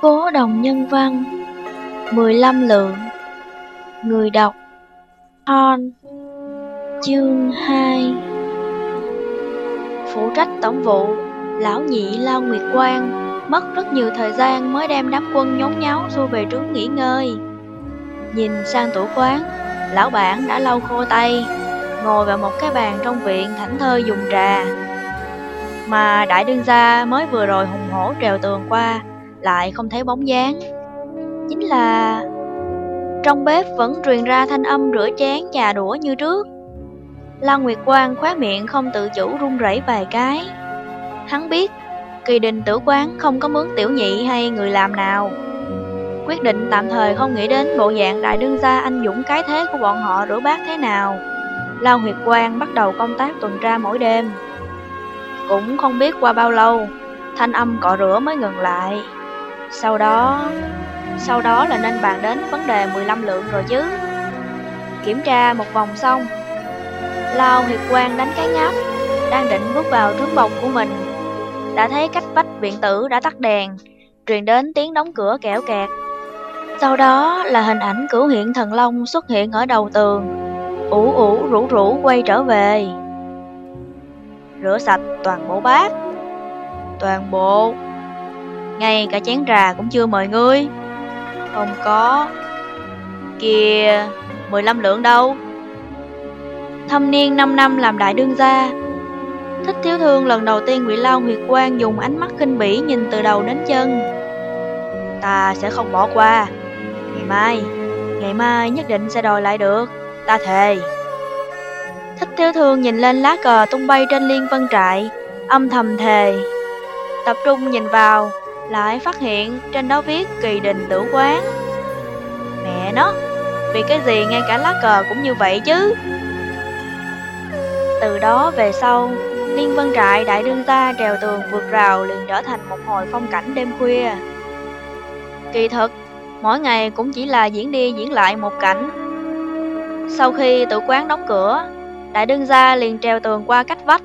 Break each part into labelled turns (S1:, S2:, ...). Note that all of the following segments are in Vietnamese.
S1: Cố đồng nhân văn. 15 lượng. Người đọc. Hon Chương 2 Phụ trách tổng vụ, Lão nhị Lao Nguyệt Quang, Mất rất nhiều thời gian mới đem đám quân nhốn nháo xua về trướng nghỉ ngơi. Nhìn sang tủ quán, Lão bản đã lau khô tay, Ngồi vào một cái bàn trong viện thảnh thơi dùng trà. Mà đại đương gia mới vừa rồi hùng hổ trèo tường qua lại không thấy bóng dáng. Chính là... Trong bếp vẫn truyền ra thanh âm rửa chén trà đũa như trước. La Nguyệt Quang khóe miệng không tự chủ run rẩy vài cái. Hắn biết Kỳ đình tử quán không có mướn tiểu nhị hay người làm nào. Quyết định tạm thời không nghĩ đến bộ dạng đại đương gia anh dũng cái thế của bọn họ rửa bát thế nào. La Nguyệt Quang bắt đầu công tác tuần tra mỗi đêm. Cũng không biết qua bao lâu, Thanh âm cọ rửa mới ngừng lại. Sau đó... Sau đó là nên bàn đến vấn đề 15 lượng rồi chứ. Kiểm tra một vòng xong, Lao Hiệp Quang đánh cái ngáp Đang định bước vào trướng bồng của mình. Đã thấy cách vách viện tử đã tắt đèn, Truyền đến tiếng đóng cửa kẽo kẹt. Sau đó là hình ảnh cửu hiện thần long xuất hiện ở đầu tường, ủ ủ rũ rũ quay trở về. Rửa sạch toàn bộ bát, Toàn bộ ngay cả chén trà cũng chưa mời ngươi. Không có. Kìa 15 lượng đâu? Thâm niên 5 năm làm đại đương gia. Thích thiếu thương lần đầu tiên ngụy Lao Nguyệt Quang dùng ánh mắt kinh bỉ nhìn từ đầu đến chân. Ta sẽ không bỏ qua. Ngày mai Ngày mai nhất định sẽ đòi lại được. Ta thề. Thích thiếu thương nhìn lên lá cờ tung bay trên liên vân trại, âm thầm thề. Tập trung nhìn vào, lại phát hiện trên đó viết kỳ đình tử quán. Mẹ nó, vì cái gì ngay cả lá cờ cũng như vậy chứ? Từ đó về sau, Liên Vân Trại đại đương ta trèo tường vượt rào liền trở thành một hồi phong cảnh đêm khuya. Kỳ thực, mỗi ngày cũng chỉ là diễn đi diễn lại một cảnh, sau khi tự quán đóng cửa, đại đương gia liền treo tường qua cách vách.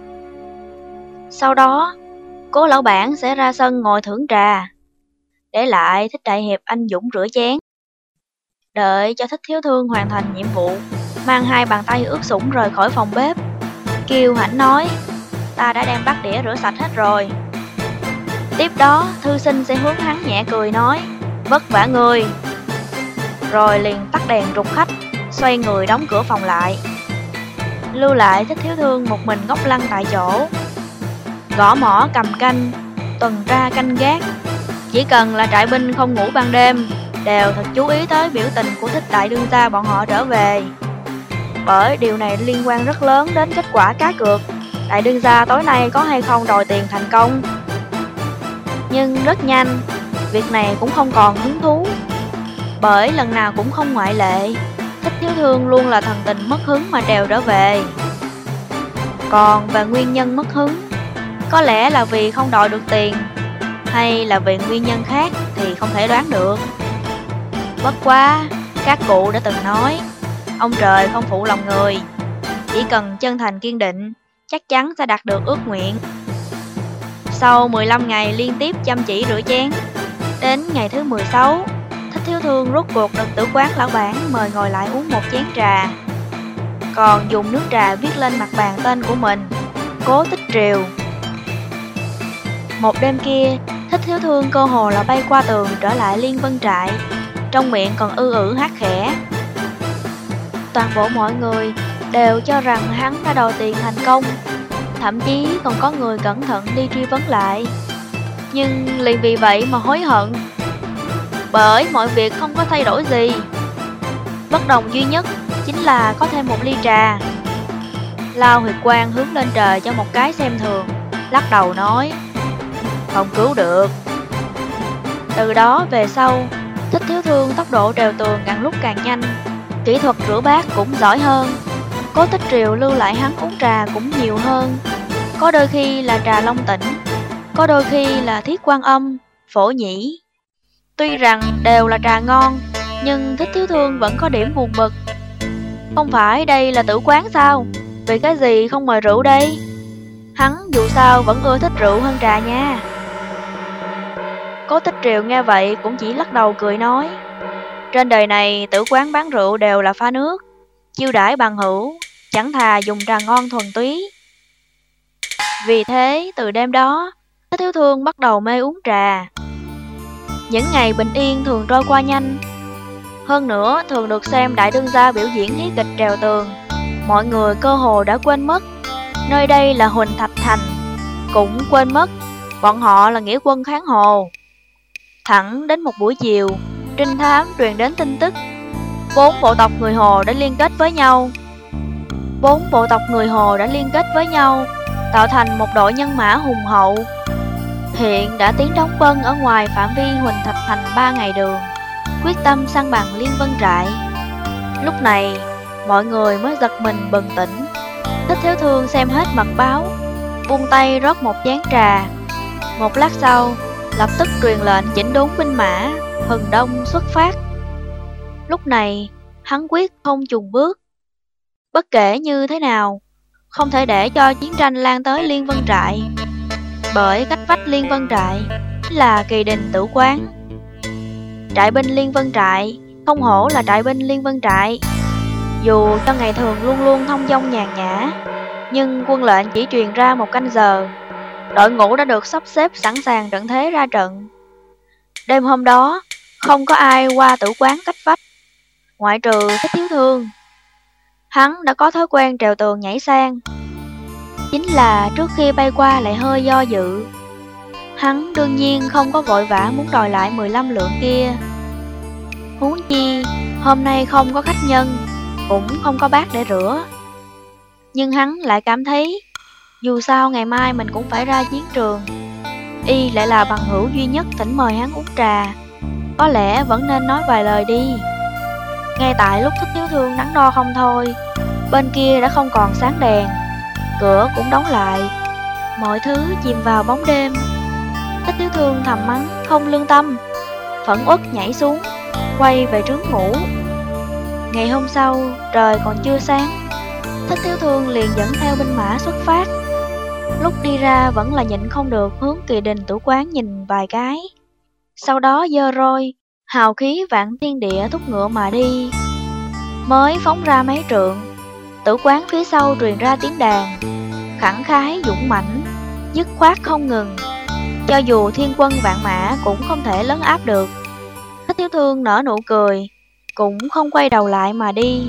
S1: Sau đó, cố lão bản sẽ ra sân ngồi thưởng trà, để lại thích đại hiệp anh Dũng rửa chén. Đợi cho thích thiếu thương hoàn thành nhiệm vụ, mang hai bàn tay ướt sũng rời khỏi phòng bếp. Kiều hãnh nói, ta đã đem bát đĩa rửa sạch hết rồi. Tiếp đó, thư sinh sẽ hướng hắn nhẹ cười nói, vất vả người. Rồi liền tắt đèn rụt khách xoay người đóng cửa phòng lại. Lưu lại thích thiếu thương một mình ngốc lăn tại chỗ. Gõ mỏ cầm canh, tuần tra canh gác. Chỉ cần là trại binh không ngủ ban đêm, đều thật chú ý tới biểu tình của thích đại đương gia bọn họ trở về. Bởi điều này liên quan rất lớn đến kết quả cá cược Đại đương gia tối nay có hay không đòi tiền thành công Nhưng rất nhanh Việc này cũng không còn hứng thú Bởi lần nào cũng không ngoại lệ Thích thiếu thương luôn là thần tình mất hứng mà trèo trở về Còn về nguyên nhân mất hứng có lẽ là vì không đòi được tiền Hay là vì nguyên nhân khác thì không thể đoán được. Bất quá, các cụ đã từng nói Ông trời không phụ lòng người. Chỉ cần chân thành kiên định Chắc chắn sẽ đạt được ước nguyện. Sau 15 ngày liên tiếp chăm chỉ rửa chén Đến ngày thứ 16 Thích thiếu thương rút cuộc được tử quán lão bản mời ngồi lại uống một chén trà. Còn dùng nước trà viết lên mặt bàn tên của mình Cố tích triều. Một đêm kia, thích thiếu thương cơ hồ là bay qua tường trở lại liên vân trại Trong miệng còn ư ử hát khẽ Toàn bộ mọi người đều cho rằng hắn đã đòi tiền thành công Thậm chí còn có người cẩn thận đi truy vấn lại Nhưng liền vì vậy mà hối hận bởi mọi việc không có thay đổi gì. Bất đồng duy nhất chính là có thêm một ly trà. Lao huyệt quang hướng lên trời cho một cái xem thường, lắc đầu nói, không cứu được. Từ đó về sau, thích thiếu thương tốc độ trèo tường càng lúc càng nhanh, kỹ thuật rửa bát cũng giỏi hơn. Cố tích triều lưu lại hắn uống trà cũng nhiều hơn. Có đôi khi là trà long tỉnh, có đôi khi là thiết quan âm, phổ nhĩ, Tuy rằng đều là trà ngon, nhưng thích thiếu thương vẫn có điểm buồn bực. Không phải đây là tử quán sao? Vì cái gì không mời rượu đây? Hắn dù sao vẫn ưa thích rượu hơn trà nha. Cố tích triều nghe vậy cũng chỉ lắc đầu cười nói. Trên đời này tử quán bán rượu đều là pha nước, chiêu đãi bằng hữu, chẳng thà dùng trà ngon thuần túy. Vì thế, từ đêm đó, Thích Thiếu Thương bắt đầu mê uống trà. Những ngày bình yên thường trôi qua nhanh. Hơn nữa, thường được xem đại đương gia biểu diễn hí kịch trèo tường. Mọi người cơ hồ đã quên mất. Nơi đây là Huỳnh Thạch Thành. Cũng quên mất, bọn họ là nghĩa quân kháng hồ. Thẳng đến một buổi chiều, trinh thám truyền đến tin tức. Bốn bộ tộc người Hồ đã liên kết với nhau. Bốn bộ tộc người Hồ đã liên kết với nhau, tạo thành một đội nhân mã hùng hậu, Hiện đã tiến đóng quân ở ngoài phạm vi Huỳnh Thạch Thành 3 ngày đường, quyết tâm săn bằng Liên Vân Trại. Lúc này, mọi người mới giật mình bừng tỉnh. Thích Thiếu Thương xem hết mật báo, buông tay rót một chén trà. Một lát sau, lập tức truyền lệnh chỉnh đốn binh mã, hừng đông xuất phát. Lúc này, hắn quyết không chùn bước. Bất kể như thế nào, không thể để cho chiến tranh lan tới Liên Vân Trại bởi cách vách Liên Vân Trại là kỳ đình tử quán. Trại binh Liên Vân Trại không hổ là trại binh Liên Vân Trại. Dù cho ngày thường luôn luôn thông dong nhàn nhã, nhưng quân lệnh chỉ truyền ra một canh giờ. Đội ngũ đã được sắp xếp sẵn sàng trận thế ra trận. Đêm hôm đó, không có ai qua tử quán cách vách, ngoại trừ thích thiếu thương. Hắn đã có thói quen trèo tường nhảy sang, Chính là trước khi bay qua lại hơi do dự Hắn đương nhiên không có vội vã muốn đòi lại 15 lượng kia Huống chi, hôm nay không có khách nhân Cũng không có bát để rửa Nhưng hắn lại cảm thấy dù sao ngày mai mình cũng phải ra chiến trường. Y lại là bằng hữu duy nhất tỉnh mời hắn uống trà. Có lẽ vẫn nên nói vài lời đi. Ngay tại lúc thích thiếu thương nắng đo không thôi, Bên kia đã không còn sáng đèn. Cửa cũng đóng lại. Mọi thứ chìm vào bóng đêm. Thích thiếu thương thầm mắng, không lương tâm. Phẫn uất nhảy xuống, Quay về trướng ngủ. Ngày hôm sau, trời còn chưa sáng. Thích thiếu thương liền dẫn theo binh mã xuất phát. Lúc đi ra vẫn là nhịn không được, hướng kỳ đình tử quán nhìn vài cái. Sau đó dơ roi, Hào khí vạn thiên địa thúc ngựa mà đi. Mới phóng ra mấy trượng, Tử quán phía sau truyền ra tiếng đàn, Khẳng khái dũng mãnh, Dứt khoát không ngừng. Cho dù thiên quân vạn mã cũng không thể lấn áp được. Thích thiếu thương nở nụ cười, Cũng không quay đầu lại mà đi.